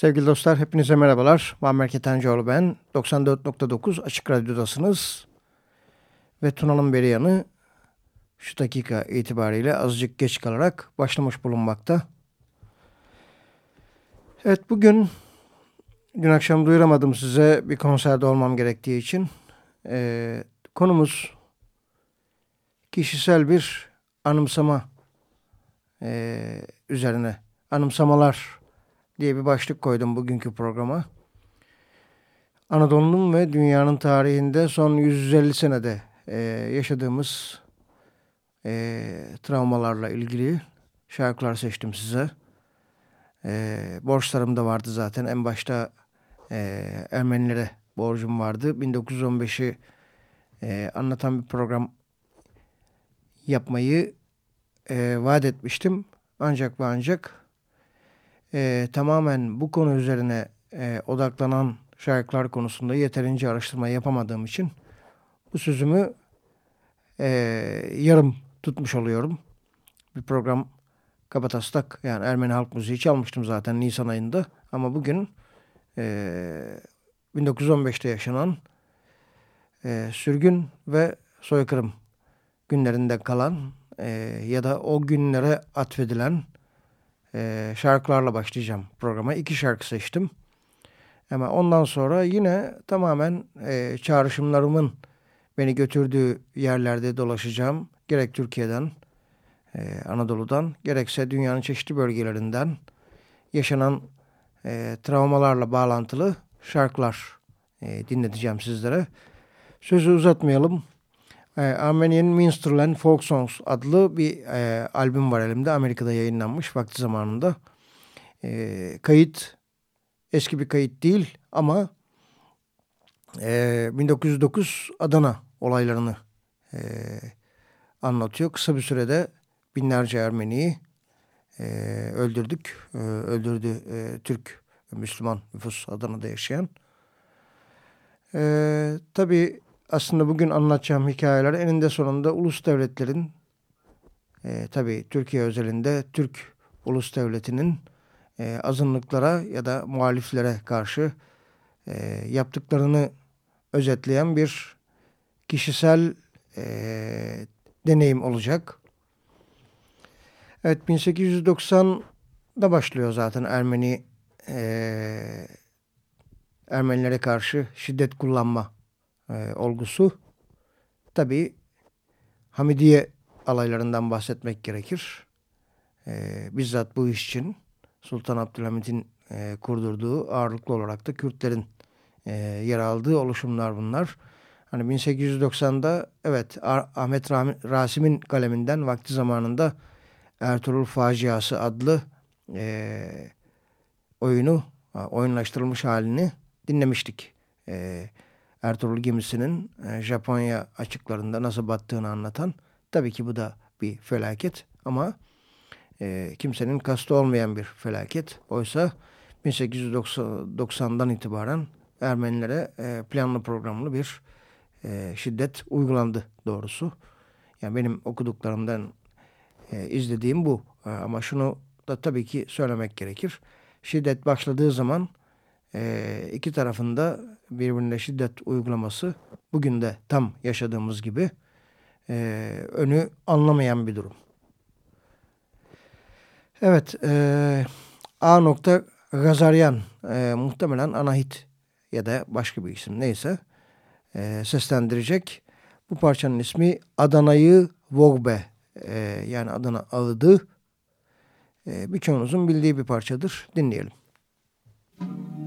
Sevgili dostlar hepinize merhabalar. Muammer Ketencoğlu ben. 94.9 Açık Radyo'dasınız. Ve Tuna'nın beri yanı şu dakika itibariyle azıcık geç kalarak başlamış bulunmakta. Evet bugün dün akşam duyuramadım size bir konserde olmam gerektiği için. Ee, konumuz kişisel bir anımsama e, üzerine anımsamalar diye bir başlık koydum bugünkü programa. Anadolu'nun ve dünyanın tarihinde son 150 senede e, yaşadığımız e, travmalarla ilgili şarkılar seçtim size. E, borçlarım da vardı zaten. En başta e, Ermenilere borcum vardı. 1915'i e, anlatan bir program yapmayı e, vaat etmiştim. Ancak ve ancak e, tamamen bu konu üzerine e, odaklanan şarkılar konusunda yeterince araştırma yapamadığım için bu sözümü e, yarım tutmuş oluyorum. Bir program Kabataslak yani Ermeni halk müziği çalmıştım zaten Nisan ayında ama bugün e, 1915'te yaşanan e, sürgün ve soykırım günlerinde kalan e, ya da o günlere atfedilen e, şarkılarla başlayacağım programa. İki şarkı seçtim. Ama ondan sonra yine tamamen e, çağrışımlarımın beni götürdüğü yerlerde dolaşacağım. Gerek Türkiye'den, e, Anadolu'dan, gerekse dünyanın çeşitli bölgelerinden yaşanan e, travmalarla bağlantılı şarkılar e, dinleteceğim sizlere. Sözü uzatmayalım. E, Armenian Minstrel Folk Songs adlı bir e, albüm var elimde. Amerika'da yayınlanmış vakti zamanında. E, kayıt eski bir kayıt değil ama e, 1909 Adana olaylarını e, anlatıyor. Kısa bir sürede binlerce Ermeniyi e, öldürdük. E, öldürdü e, Türk Müslüman nüfus Adana'da yaşayan. E, tabii aslında bugün anlatacağım hikayeler eninde sonunda ulus devletlerin e, tabii Türkiye özelinde Türk ulus devletinin e, azınlıklara ya da muhaliflere karşı e, yaptıklarını özetleyen bir kişisel e, deneyim olacak. Evet 1890'da başlıyor zaten Ermeni e, Ermenilere karşı şiddet kullanma e, olgusu. Tabi Hamidiye alaylarından bahsetmek gerekir. E, bizzat bu iş için Sultan Abdülhamid'in e, kurdurduğu ağırlıklı olarak da Kürtlerin e, yer aldığı oluşumlar bunlar. Hani 1890'da evet Ahmet Rasim'in kaleminden vakti zamanında Ertuğrul Faciası adlı e, oyunu, oyunlaştırılmış halini dinlemiştik. E, Ertuğrul gemisinin e, Japonya açıklarında nasıl battığını anlatan. Tabii ki bu da bir felaket ama e, kimsenin kastı olmayan bir felaket. Oysa 1890'dan itibaren Ermenilere e, planlı programlı bir e, şiddet uygulandı doğrusu. Yani benim okuduklarımdan e, izlediğim bu. E, ama şunu da tabii ki söylemek gerekir. Şiddet başladığı zaman e, iki tarafında birbirine şiddet uygulaması bugün de tam yaşadığımız gibi e, önü anlamayan bir durum. Evet, e, A. Gazaryan e, muhtemelen Anahit ya da başka bir isim neyse e, seslendirecek. Bu parçanın ismi Adana'yı Vogbe e, yani Adana Ağıdı. E, birçoğunuzun bildiği bir parçadır. Dinleyelim. Müzik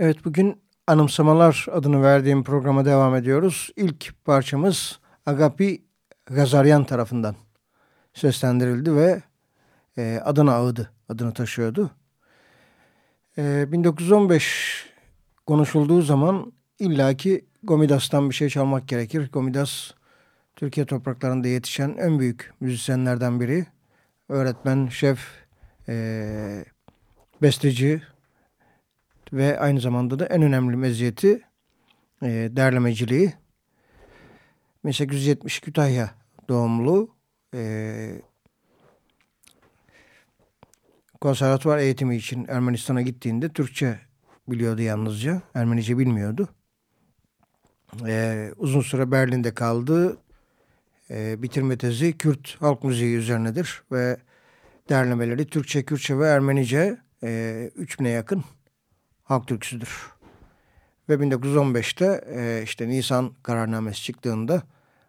Evet bugün Anımsamalar adını verdiğim programa devam ediyoruz. İlk parçamız Agapi Gazaryan tarafından seslendirildi ve e, Adana Ağıdı adını taşıyordu. E, 1915 konuşulduğu zaman illaki Gomidas'tan bir şey çalmak gerekir. Gomidas Türkiye topraklarında yetişen en büyük müzisyenlerden biri. Öğretmen, şef, e, besteci, ve aynı zamanda da en önemli meziyeti e, derlemeciliği. 1870 Kütahya doğumlu e, konservatuvar eğitimi için Ermenistan'a gittiğinde Türkçe biliyordu yalnızca. Ermenice bilmiyordu. E, uzun süre Berlin'de kaldı. E, bitirme tezi Kürt halk müziği üzerinedir ve derlemeleri Türkçe, Kürtçe ve Ermenice e, 3000'e yakın halk türküsüdür. Ve 1915'te e, işte Nisan kararnamesi çıktığında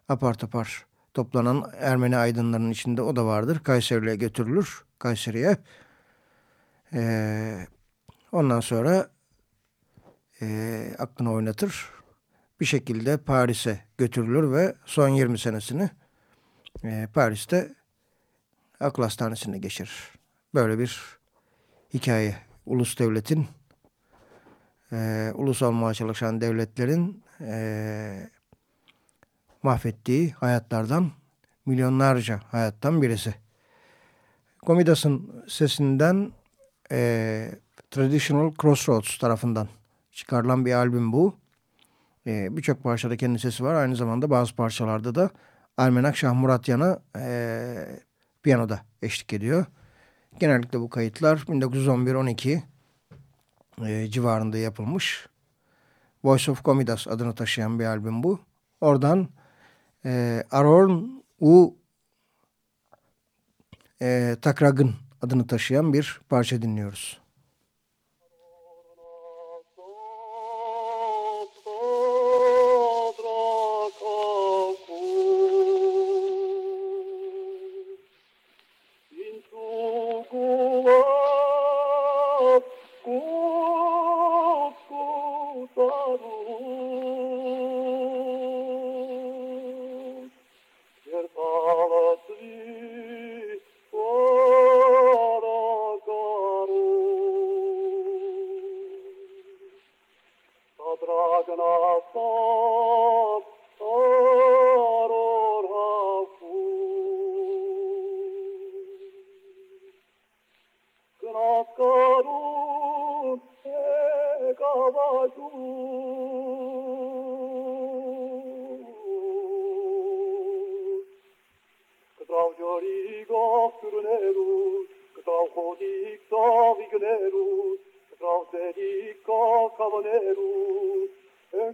apar topar toplanan Ermeni aydınlarının içinde o da vardır. Kayseri'ye götürülür. Kayseri'ye. E, ondan sonra e, aklını oynatır. Bir şekilde Paris'e götürülür ve son 20 senesini e, Paris'te akıl hastanesinde geçirir. Böyle bir hikaye. Ulus devletin e, ulus olmaya çalışan devletlerin e, mahvettiği hayatlardan milyonlarca hayattan birisi. Komidas'ın sesinden e, Traditional Crossroads tarafından çıkarılan bir albüm bu. E, Birçok parçada kendi sesi var. Aynı zamanda bazı parçalarda da Almenak Şah Muratyan'a e, piyanoda eşlik ediyor. Genellikle bu kayıtlar 1911-12 e, civarında yapılmış. Voice of Comidas adını taşıyan bir albüm bu. Oradan e, Arorn U e, Takragın adını taşıyan bir parça dinliyoruz.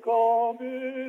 Come in,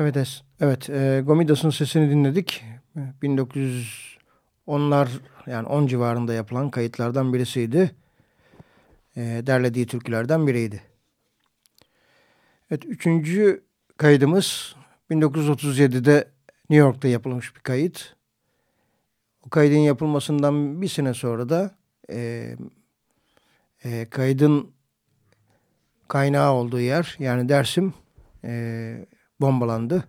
Evet, evet e, Gomidas'ın sesini dinledik. 1910'lar yani 10 civarında yapılan kayıtlardan birisiydi. E, derlediği türkülerden biriydi. Evet, üçüncü kaydımız 1937'de New York'ta yapılmış bir kayıt. O kaydın yapılmasından bir sene sonra da e, e, kaydın kaynağı olduğu yer yani Dersim e, bombalandı.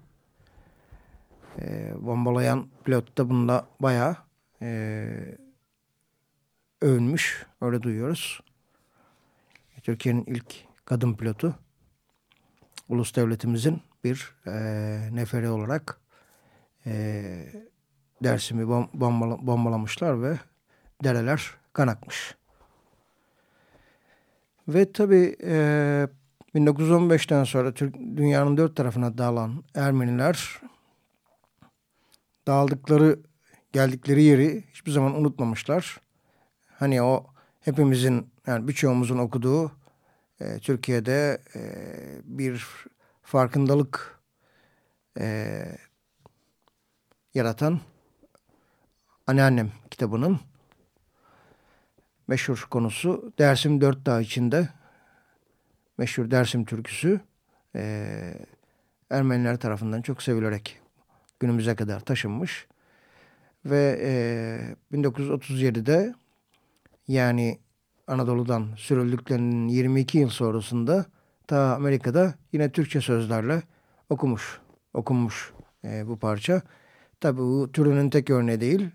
E, bombalayan pilot da bunda bayağı e, övünmüş. Öyle duyuyoruz. Türkiye'nin ilk kadın pilotu. Ulus devletimizin bir e, neferi olarak e, Dersim'i bom bombala bombalamışlar ve dereler kan akmış. Ve tabii e, 1915'ten sonra Türk, dünyanın dört tarafına dağılan Ermeniler dağıldıkları geldikleri yeri hiçbir zaman unutmamışlar. Hani o hepimizin yani birçoğumuzun okuduğu e, Türkiye'de e, bir farkındalık e, yaratan Anneannem kitabının meşhur konusu Dersim Dört Dağ içinde meşhur Dersim türküsü e, Ermeniler tarafından çok sevilerek günümüze kadar taşınmış. Ve e, 1937'de yani Anadolu'dan sürüldüklerinin 22 yıl sonrasında ta Amerika'da yine Türkçe sözlerle okumuş, okunmuş e, bu parça. Tabi bu türünün tek örneği değil.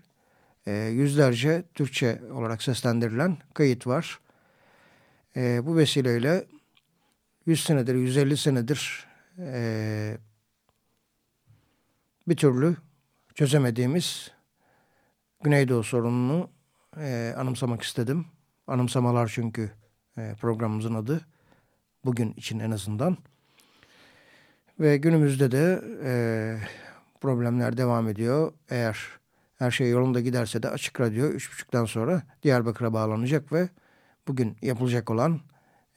E, yüzlerce Türkçe olarak seslendirilen kayıt var. E, bu vesileyle 100 senedir, 150 senedir e, bir türlü çözemediğimiz Güneydoğu sorununu e, anımsamak istedim. Anımsamalar çünkü e, programımızın adı. Bugün için en azından. Ve günümüzde de e, problemler devam ediyor. Eğer her şey yolunda giderse de Açık Radyo 3.30'dan sonra Diyarbakır'a bağlanacak ve bugün yapılacak olan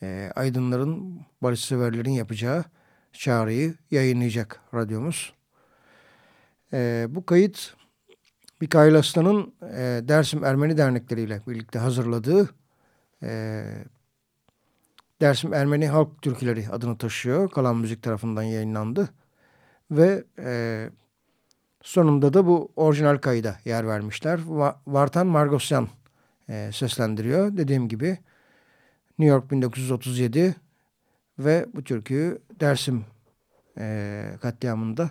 e, aydınların, barışseverlerin yapacağı çağrıyı yayınlayacak radyomuz. E, bu kayıt Mikail Aslan'ın e, Dersim Ermeni Dernekleri ile birlikte hazırladığı e, Dersim Ermeni Halk Türküleri adını taşıyor. Kalan Müzik tarafından yayınlandı. Ve e, sonunda da bu orijinal kayıda yer vermişler. Vartan Margosyan e, seslendiriyor. Dediğim gibi New York 1937 ve bu türküyü Dersim e, katliamında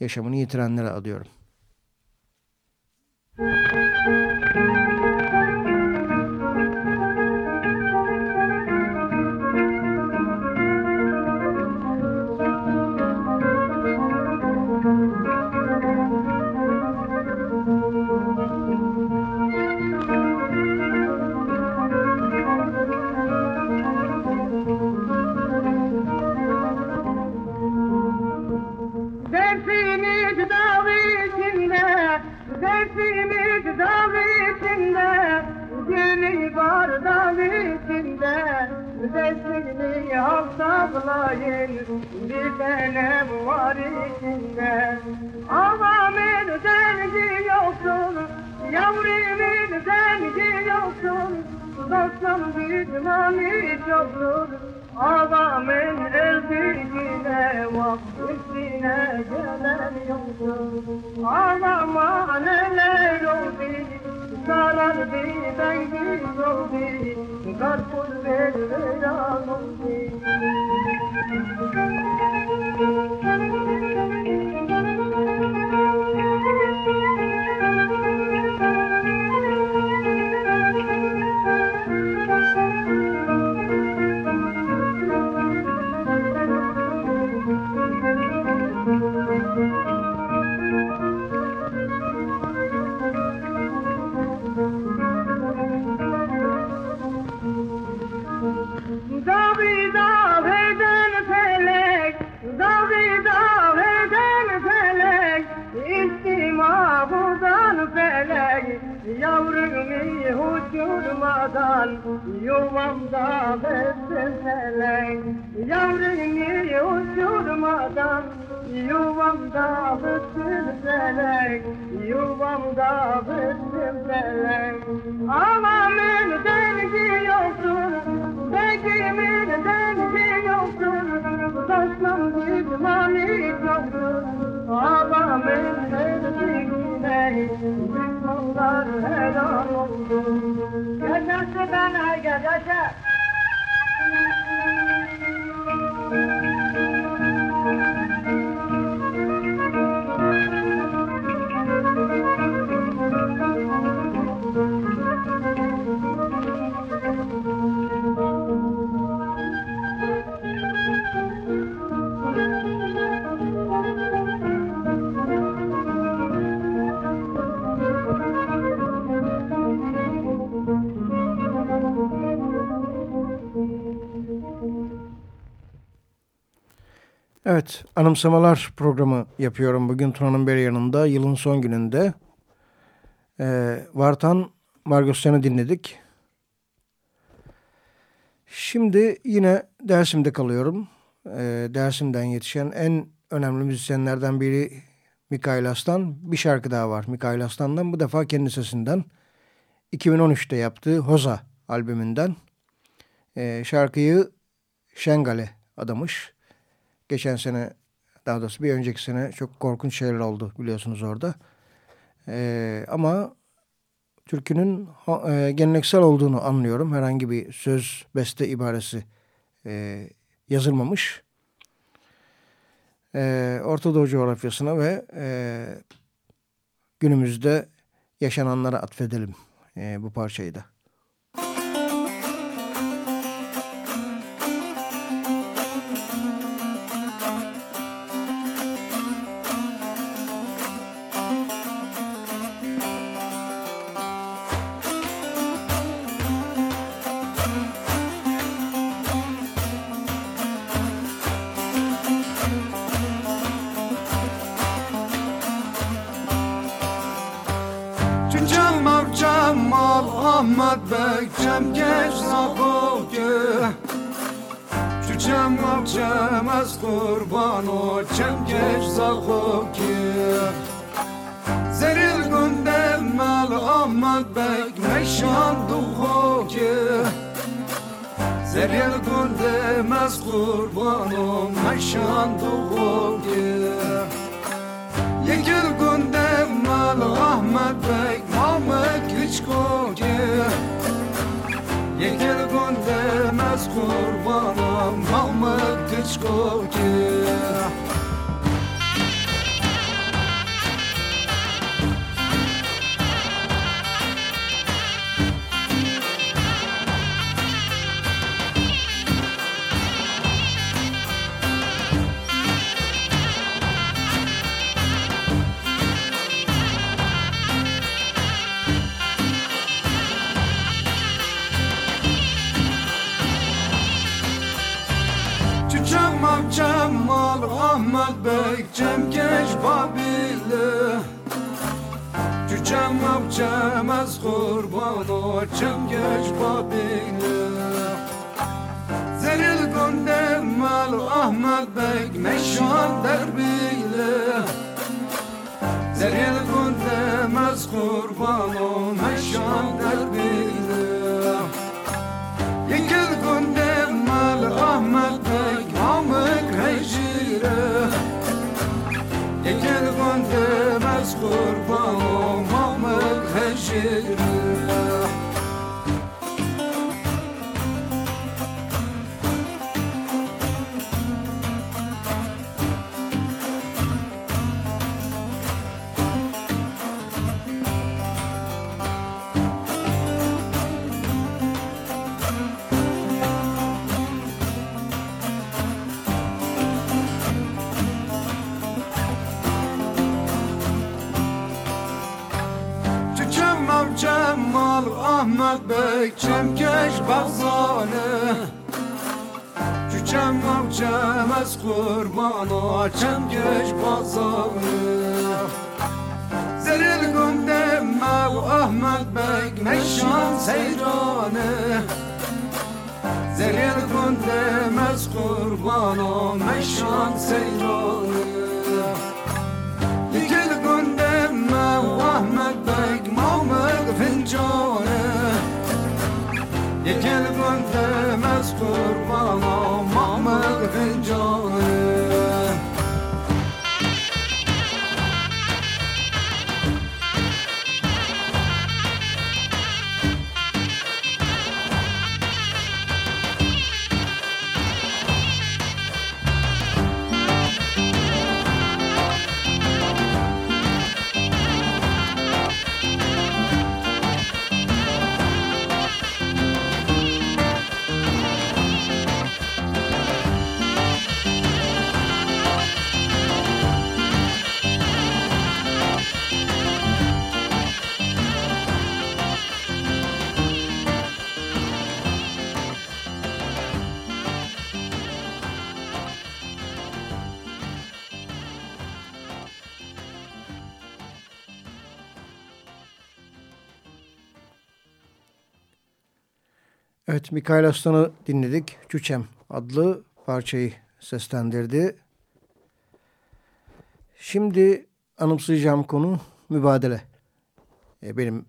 yaşamını yitirenlere adıyorum. Saklayın bir tanem var içinde Ağamın dengi yoksun Yavrumun dengi yoksun. Dostum düşmanı çoktur Ağamın öldüğüne Vakfisine gelen yoksun. Ağama neler oldu zarar birden gün oldu Karpuz vermeyan oldu Müzik Evet, anımsamalar programı yapıyorum bugün Tuna'nın bir yanında. Yılın son gününde. Ee, Vartan Margosyan'ı dinledik. Şimdi yine Dersim'de kalıyorum. Ee, Dersim'den yetişen en önemli müzisyenlerden biri Mikail Aslan. Bir şarkı daha var Mikail Aslan'dan. Bu defa kendi sesinden. 2013'te yaptığı Hoza albümünden. Ee, şarkıyı Şengale adamış. Geçen sene daha doğrusu bir önceki sene çok korkunç şeyler oldu biliyorsunuz orada. Ee, ama türkünün e, geleneksel olduğunu anlıyorum. Herhangi bir söz, beste ibaresi e, yazılmamış. E, Orta Doğu coğrafyasına ve e, günümüzde yaşananlara atfedelim e, bu parçayı da. Oh. Ahmet Bey Cemkeş Bazanı. Cemal Cemez kurbanı Cemkeş Bazanı. Zeril Gündemel Ahmet Bey Meşan Seyranı. Zeril Gündemez kurbanı Meşan Seyranı. Yekil gündemel Ahmet Bey Mahmut Fincanı Yekil gündemez kurbanı Evet Mikail Aslan'ı dinledik. Çuçem adlı parçayı seslendirdi. Şimdi anımsayacağım konu mübadele. E, benim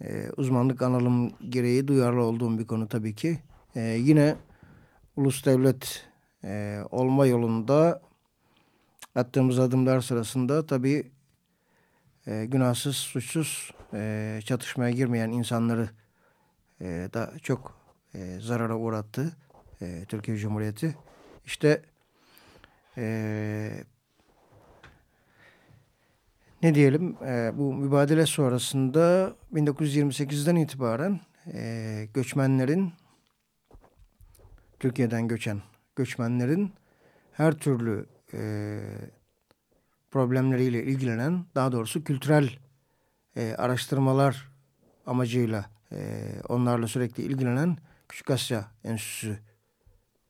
e, uzmanlık analım gereği duyarlı olduğum bir konu tabii ki. E, yine ulus devlet e, olma yolunda attığımız adımlar sırasında tabii e, günahsız, suçsuz e, çatışmaya girmeyen insanları e, da çok e, zarara uğrattı e, Türkiye Cumhuriyeti. İşte e, ne diyelim e, bu mübadele sonrasında 1928'den itibaren e, göçmenlerin Türkiye'den göçen göçmenlerin her türlü e, problemleriyle ilgilenen daha doğrusu kültürel e, araştırmalar amacıyla e, onlarla sürekli ilgilenen Küçük Asya Enstitüsü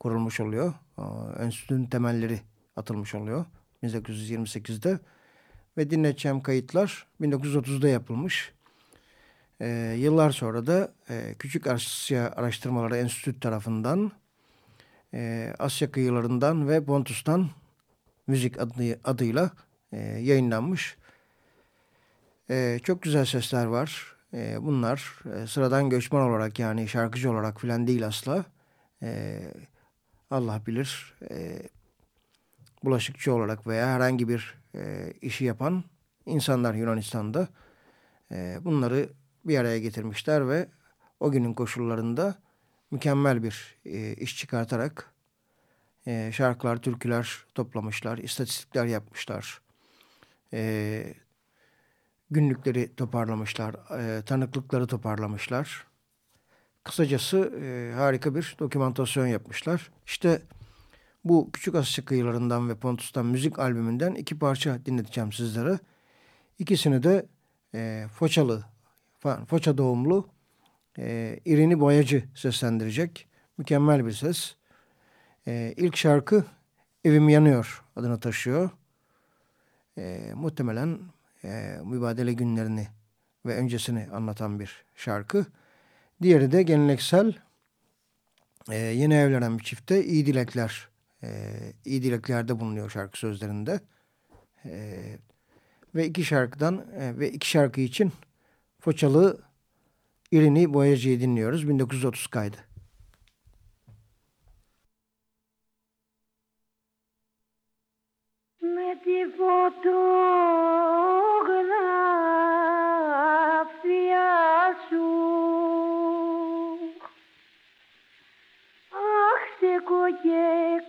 kurulmuş oluyor. O, enstitünün temelleri atılmış oluyor 1928'de ve dinleteceğim kayıtlar 1930'da yapılmış. E, yıllar sonra da e, Küçük Asya Araştırmaları Enstitüsü tarafından e, Asya kıyılarından ve Pontus'tan müzik adı, adıyla e, yayınlanmış. E, çok güzel sesler var. E, bunlar e, sıradan göçmen olarak yani şarkıcı olarak filan değil asla. E, Allah bilir e, bulaşıkçı olarak veya herhangi bir e, işi yapan insanlar Yunanistan'da e, bunları bir araya getirmişler ve o günün koşullarında mükemmel bir e, iş çıkartarak e, şarkılar, türküler toplamışlar, istatistikler yapmışlar. E, günlükleri toparlamışlar, e, tanıklıkları toparlamışlar. Kısacası e, harika bir dokümantasyon yapmışlar. İşte bu Küçük Asya kıyılarından ve Pontus'tan müzik albümünden iki parça dinleteceğim sizlere. İkisini de e, Foçalı, Foça doğumlu e, İrini Boyacı seslendirecek. Mükemmel bir ses. E, ilk şarkı Evim Yanıyor adını taşıyor. E, muhtemelen e, mübadele günlerini ve öncesini anlatan bir şarkı. Diğeri de geleneksel e, yeni evlenen bir çifte iyi dilekler, e, iyi dileklerde bulunuyor şarkı sözlerinde. E, ve iki şarkıdan e, ve iki şarkı için Foçalı İrini Boyacı'yı dinliyoruz. 1930 kaydı. Με τη φωτογραφία coye,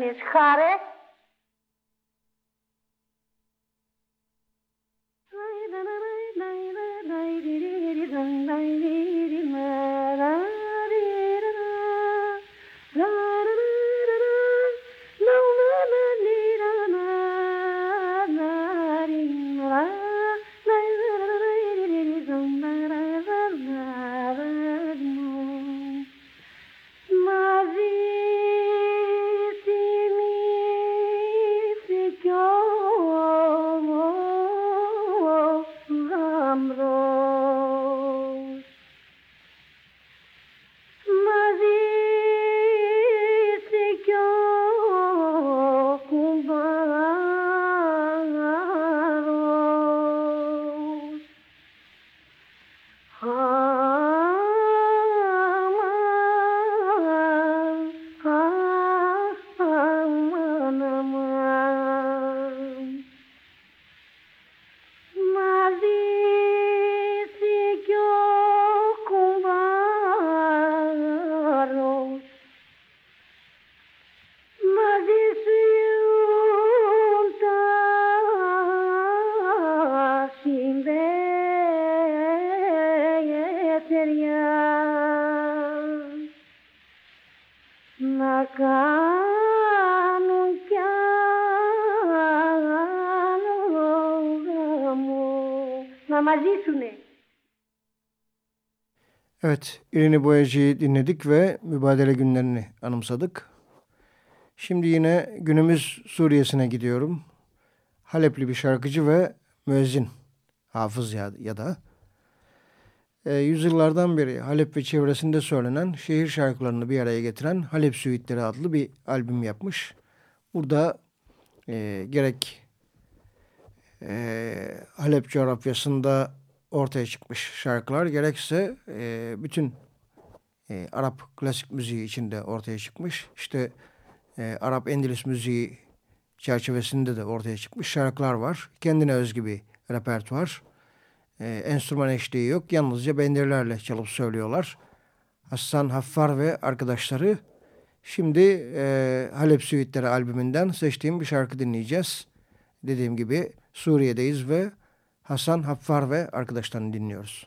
van is garen Evet, İrini Boyacı'yı dinledik ve mübadele günlerini anımsadık. Şimdi yine günümüz Suriye'sine gidiyorum. Halepli bir şarkıcı ve müezzin, hafız ya, ya da e, yüzyıllardan beri Halep ve çevresinde söylenen şehir şarkılarını bir araya getiren Halep Süitleri adlı bir albüm yapmış. Burada e, gerek e, Halep coğrafyasında ortaya çıkmış şarkılar gerekse e, bütün e, Arap klasik müziği içinde ortaya çıkmış. İşte e, Arap Endülüs müziği çerçevesinde de ortaya çıkmış şarkılar var. Kendine özgü bir repertuar. E, enstrüman eşliği yok. Yalnızca bendirlerle çalıp söylüyorlar. Hasan Haffar ve arkadaşları. Şimdi e, Halep Süitleri albümünden seçtiğim bir şarkı dinleyeceğiz. Dediğim gibi Suriye'deyiz ve Hasan Haffar ve arkadaşlarını dinliyoruz.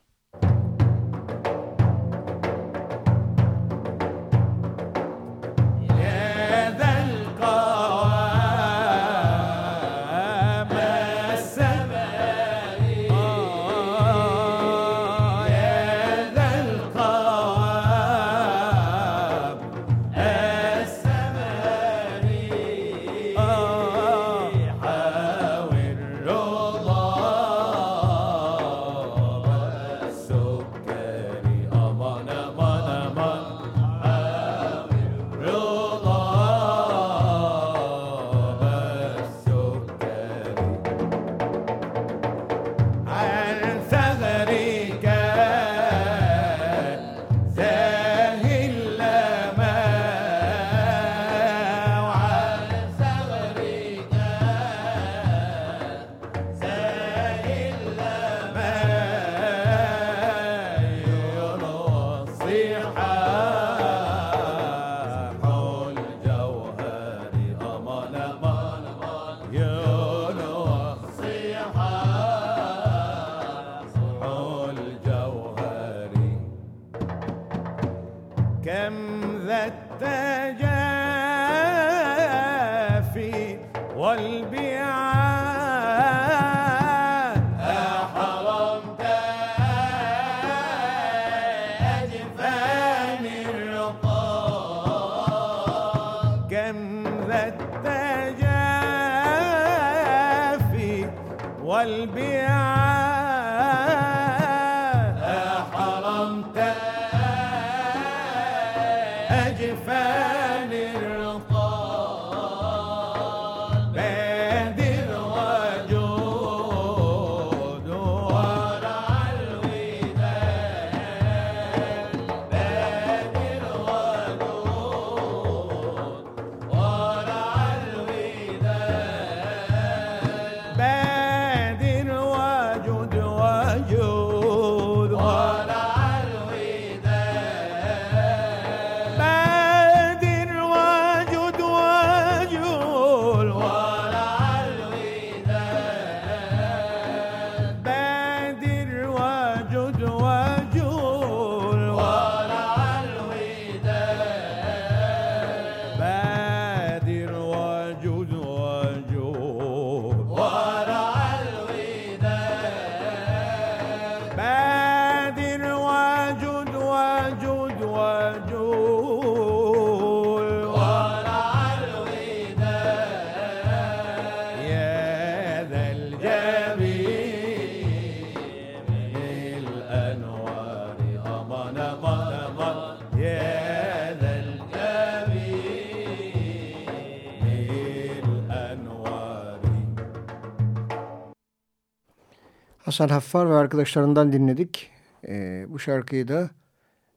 Hasan Haffar ve arkadaşlarından dinledik. E, bu şarkıyı da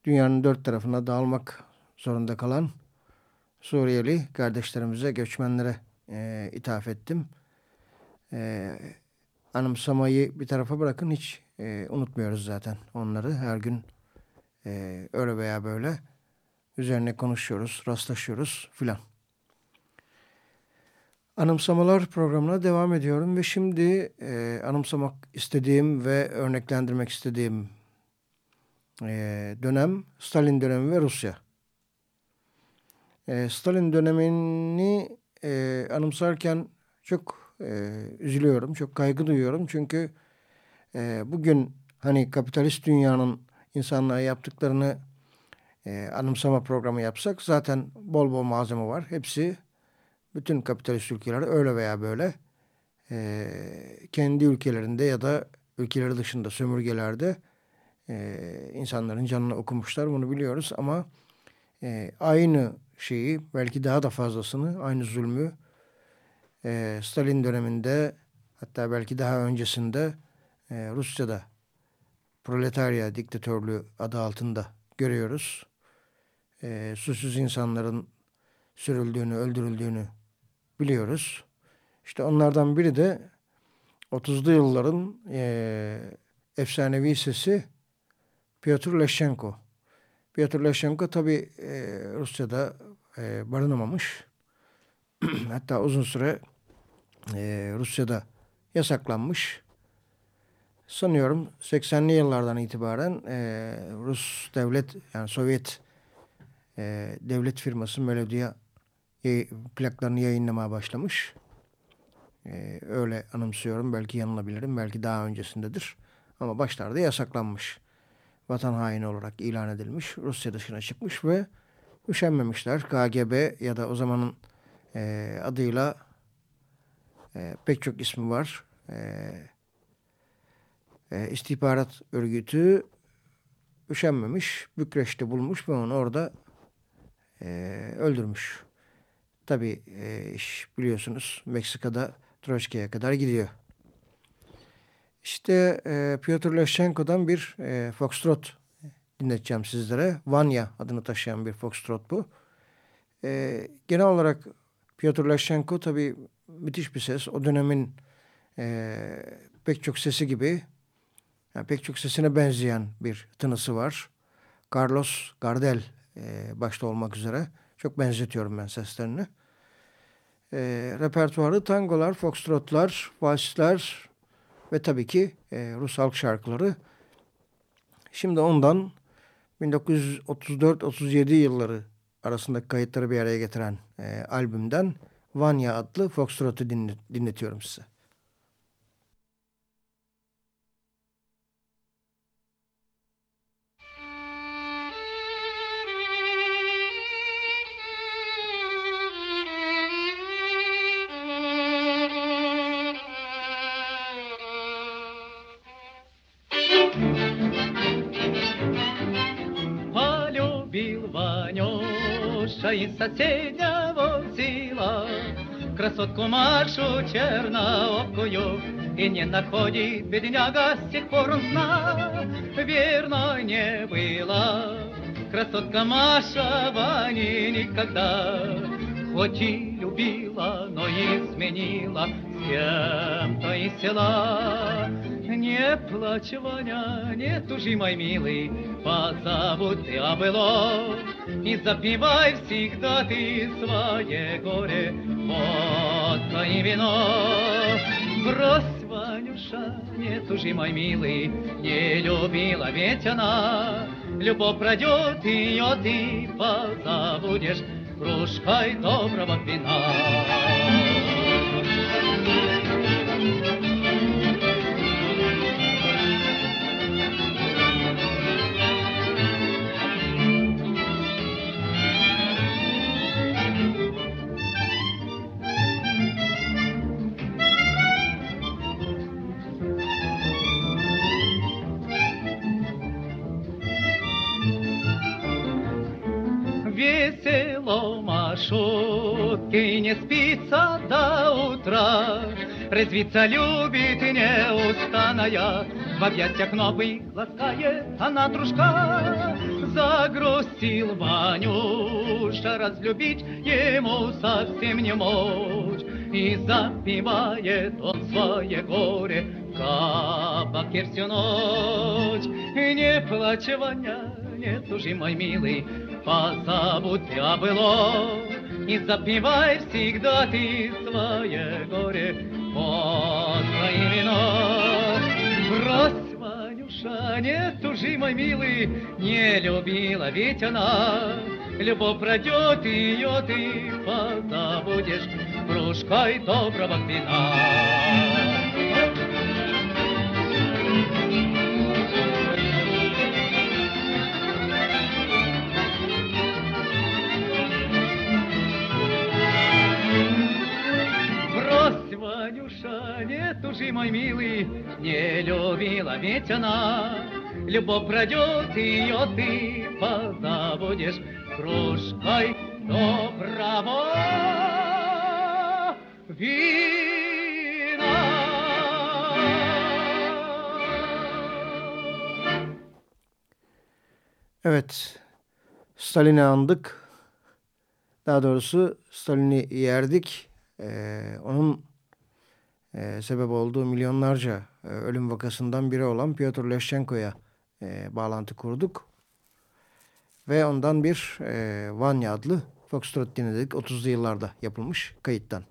dünyanın dört tarafına dağılmak zorunda kalan Suriyeli kardeşlerimize, göçmenlere e, ithaf ettim. E, anımsamayı bir tarafa bırakın hiç e, unutmuyoruz zaten onları. Her gün e, öyle veya böyle üzerine konuşuyoruz, rastlaşıyoruz filan. Anımsamalar programına devam ediyorum ve şimdi e, anımsamak istediğim ve örneklendirmek istediğim e, dönem Stalin dönemi ve Rusya. E, Stalin dönemini e, anımsarken çok e, üzülüyorum, çok kaygı duyuyorum. Çünkü e, bugün hani kapitalist dünyanın insanlığa yaptıklarını e, anımsama programı yapsak zaten bol bol malzeme var. Hepsi bütün kapitalist ülkeler öyle veya böyle e, kendi ülkelerinde ya da ülkeleri dışında sömürgelerde e, insanların canını okumuşlar bunu biliyoruz ama e, aynı şeyi belki daha da fazlasını aynı zulmü e, Stalin döneminde hatta belki daha öncesinde e, Rusya'da proletarya diktatörlüğü adı altında görüyoruz. E, susuz insanların sürüldüğünü, öldürüldüğünü biliyoruz. İşte onlardan biri de 30'lu yılların e, efsanevi sesi Piotr Leşenko. Piotr Leşenko tabi e, Rusya'da e, barınamamış. Hatta uzun süre e, Rusya'da yasaklanmış. Sanıyorum 80'li yıllardan itibaren e, Rus devlet yani Sovyet e, devlet firması Melodia e, plaklarını yayınlamaya başlamış. E, öyle anımsıyorum. Belki yanılabilirim. Belki daha öncesindedir. Ama başlarda yasaklanmış. Vatan haini olarak ilan edilmiş. Rusya dışına çıkmış ve üşenmemişler. KGB ya da o zamanın e, adıyla e, pek çok ismi var. E, e, istihbarat örgütü üşenmemiş. Bükreş'te bulmuş ve onu orada e, öldürmüş. Tabi e, iş biliyorsunuz Meksika'da Troçki'ye kadar gidiyor. İşte e, Piotr Leschenko'dan bir e, foxtrot dinleteceğim sizlere. Vanya adını taşıyan bir foxtrot bu. E, genel olarak Piotr Leschenko tabi müthiş bir ses. O dönemin e, pek çok sesi gibi yani pek çok sesine benzeyen bir tınısı var. Carlos Gardel e, başta olmak üzere. Çok benzetiyorum ben seslerini. E, repertuarı tangolar, foxtrotlar, valsler ve tabii ki e, Rus halk şarkıları. Şimdi ondan 1934-37 yılları arasındaki kayıtları bir araya getiren e, albümden Vanya adlı Foxtrot'u dinletiyorum size. Из соседнего села Красотку Машу черноокую И не находит бедняга с тех пор сна Верно не было. Красотка Маша Вани никогда Хоть и любила, но изменила С кем-то из села Не плачь, Ваня, не тужи, мой милый, позовут тебя было, И запивай всегда ты свое горе, водка и вино. Брось, Ванюша, не тужи, мой милый, не любила ведь она. Любовь пройдет, ее ты позабудешь кружкой доброго вина. Шутки не спится до утра. Резвиться любит неустанная, в объятиях новых ласкает она дружка. Загрустил Ванюша, разлюбить ему совсем не мочь. И запивает он свое горе кабаке всю ночь. Не плачь, Ваня, не тужи, мой милый, позабудь тебя было. И запивай всегда ты свое горе своим вино. Брось, Ванюш, Ванюша, не тужи, мой милый, не любила ведь она. Любовь пройдет, ее ты позабудешь кружкой доброго вина. Ванюша, не тужи, мой милый, не любила ведь она. Любовь пройдет, ее ты позабудешь кружкой доброго вина. Evet, Stalin'i andık. Daha doğrusu Stalin'i yerdik. Ee, onun e, sebep olduğu milyonlarca e, ölüm vakasından biri olan Pyotr Leşchenko'ya e, bağlantı kurduk. Ve ondan bir e, Vanya adlı Foxtrot dinledik. 30'lu yıllarda yapılmış kayıttan.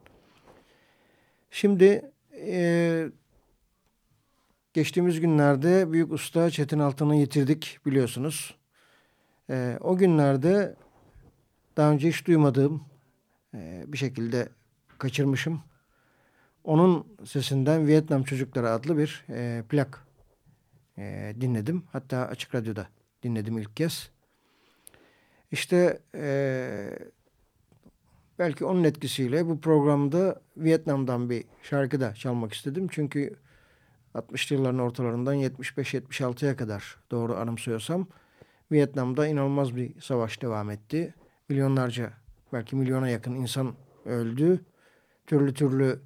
Şimdi e, geçtiğimiz günlerde büyük usta Çetin Altan'ı yitirdik biliyorsunuz. E, o günlerde daha önce hiç duymadığım e, bir şekilde kaçırmışım. Onun sesinden Vietnam Çocukları adlı bir e, plak e, dinledim. Hatta Açık Radyo'da dinledim ilk kez. İşte e, belki onun etkisiyle bu programda Vietnam'dan bir şarkı da çalmak istedim. Çünkü 60'lı yılların ortalarından 75-76'ya kadar doğru anımsıyorsam Vietnam'da inanılmaz bir savaş devam etti. Milyonlarca belki milyona yakın insan öldü. Türlü türlü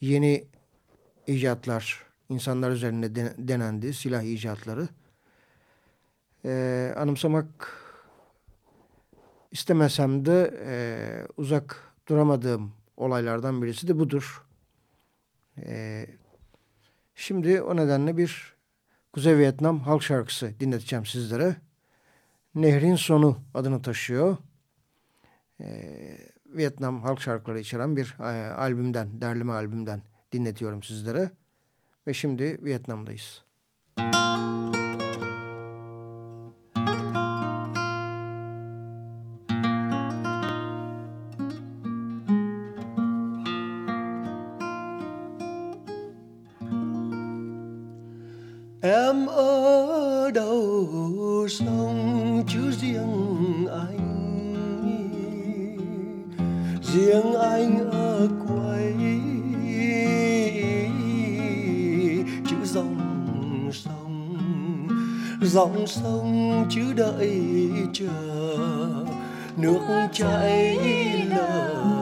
yeni icatlar insanlar üzerinde denendi. Silah icatları. Ee, anımsamak istemesem de e, uzak duramadığım olaylardan birisi de budur. E, şimdi o nedenle bir Kuzey Vietnam halk şarkısı dinleteceğim sizlere. Nehrin Sonu adını taşıyor. E, Vietnam halk şarkıları içeren bir e, albümden, derleme albümden dinletiyorum sizlere. Ve şimdi Vietnam'dayız. Em ở đâu sông chứ riêng anh riêng anh ở quầy chữ dòng sông dòng sông chứ đợi chờ, nước chảy lờ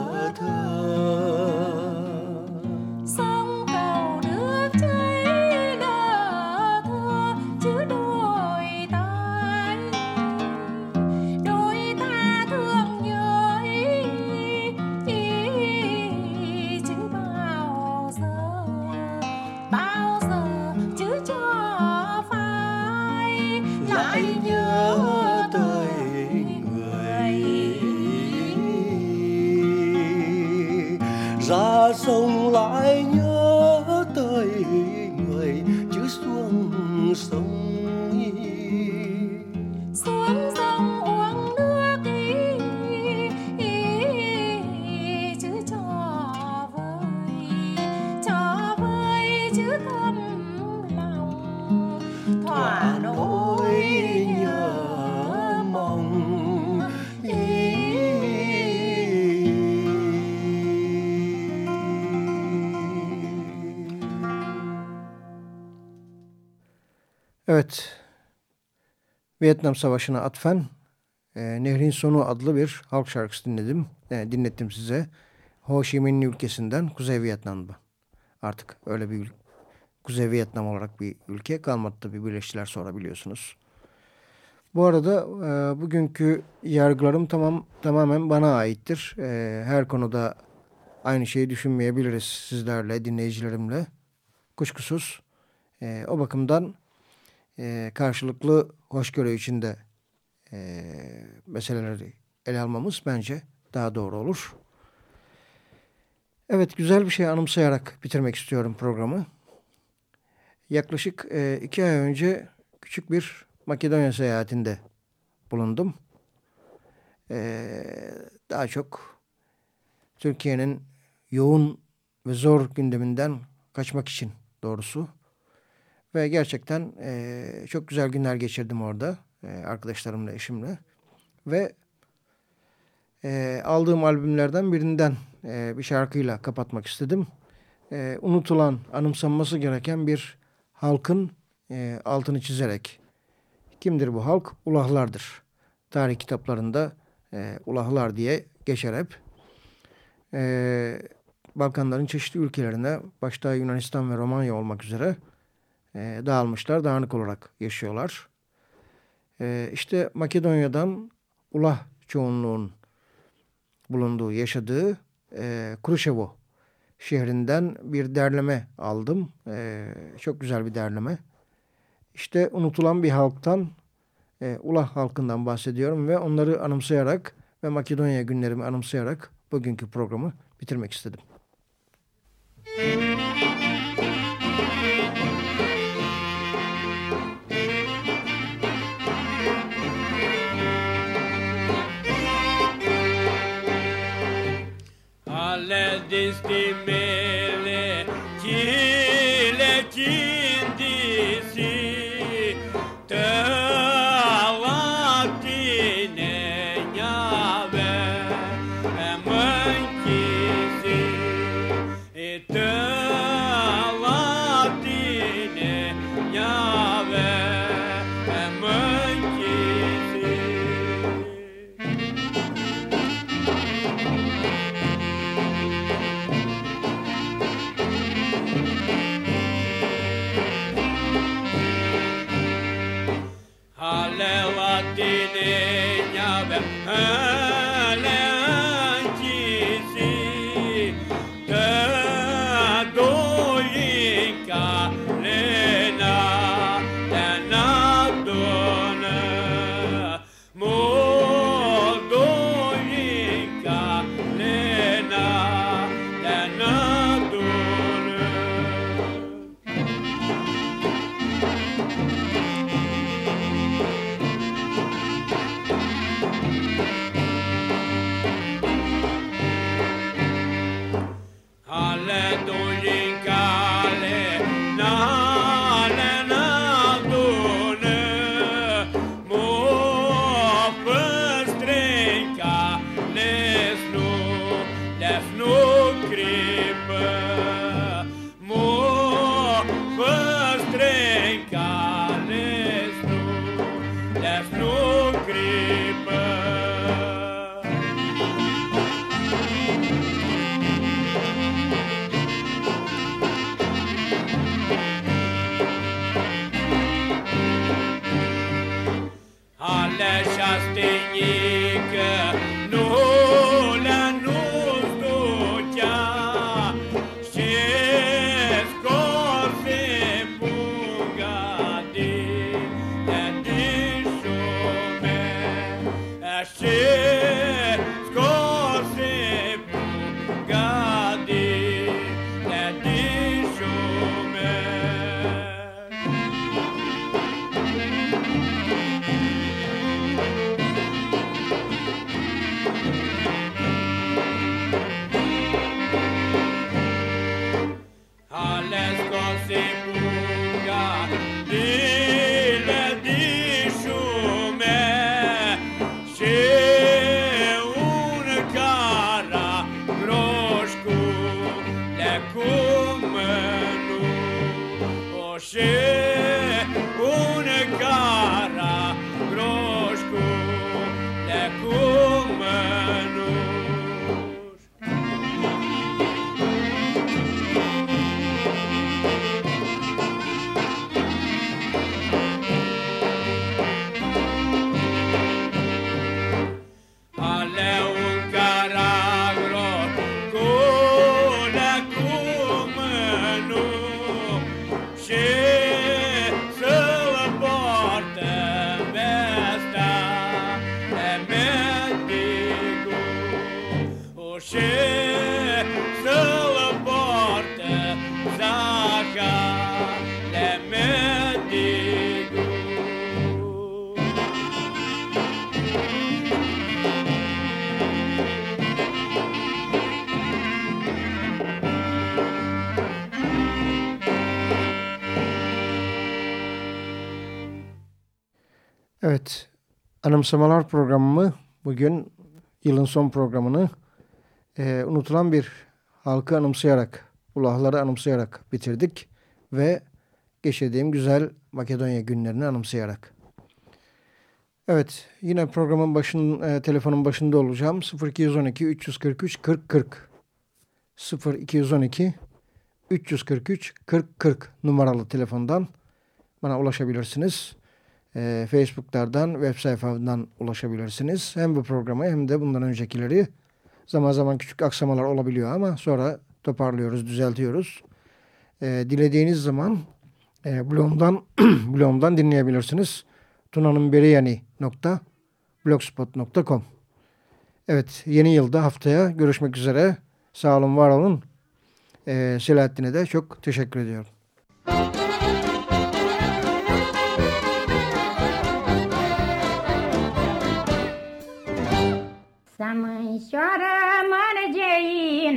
Vietnam Savaşı'na atfen e, Nehrin Sonu adlı bir halk şarkısı dinledim. E, dinlettim size. Ho Chi Minh ülkesinden Kuzey Vietnam'da. Artık öyle bir Kuzey Vietnam olarak bir ülke kalmadı tabii birleştiler sonra biliyorsunuz. Bu arada e, bugünkü yargılarım tamam tamamen bana aittir. E, her konuda aynı şeyi düşünmeyebiliriz sizlerle, dinleyicilerimle. Kuşkusuz. E, o bakımdan e, karşılıklı hoşgörü içinde e, meseleleri ele almamız bence daha doğru olur. Evet güzel bir şey anımsayarak bitirmek istiyorum programı. Yaklaşık e, iki ay önce küçük bir Makedonya seyahatinde bulundum. Ee, daha çok Türkiye'nin yoğun ve zor gündeminden kaçmak için doğrusu. Ve gerçekten e, çok güzel günler geçirdim orada e, arkadaşlarımla, eşimle. Ve e, aldığım albümlerden birinden e, bir şarkıyla kapatmak istedim. E, unutulan, anımsanması gereken bir halkın e, altını çizerek. Kimdir bu halk? Ulahlardır. Tarih kitaplarında e, Ulahlar diye geçer hep. E, Balkanların çeşitli ülkelerine başta Yunanistan ve Romanya olmak üzere e, dağılmışlar, dağınık olarak yaşıyorlar. E, işte Makedonya'dan Ulah çoğunluğun bulunduğu, yaşadığı e, Kruşevo şehrinden bir derleme aldım. E, çok güzel bir derleme. İşte unutulan bir halktan, e, Ulah halkından bahsediyorum ve onları anımsayarak ve Makedonya günlerimi anımsayarak bugünkü programı bitirmek istedim. Ale Christy Anımsamalar programımı bugün yılın son programını e, unutulan bir halkı anımsayarak, ulahları anımsayarak bitirdik ve geçirdiğim güzel Makedonya günlerini anımsayarak. Evet, yine programın başın, e, telefonun başında olacağım. 0212 343 40 40 0212 343 40 40 numaralı telefondan bana ulaşabilirsiniz e, Facebook'lardan, web sayfamdan ulaşabilirsiniz. Hem bu programı hem de bundan öncekileri zaman zaman küçük aksamalar olabiliyor ama sonra toparlıyoruz, düzeltiyoruz. E, dilediğiniz zaman e, blogumdan, blogumdan dinleyebilirsiniz. tunanınberiyani.blogspot.com Evet, yeni yılda haftaya görüşmek üzere. Sağ olun, var olun. E, Selahattin'e de çok teşekkür ediyorum.